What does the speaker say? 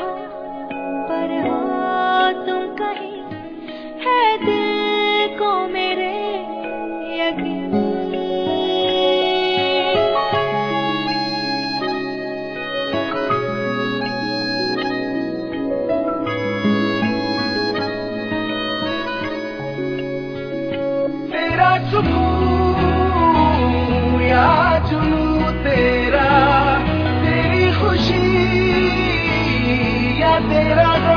हो पर हो será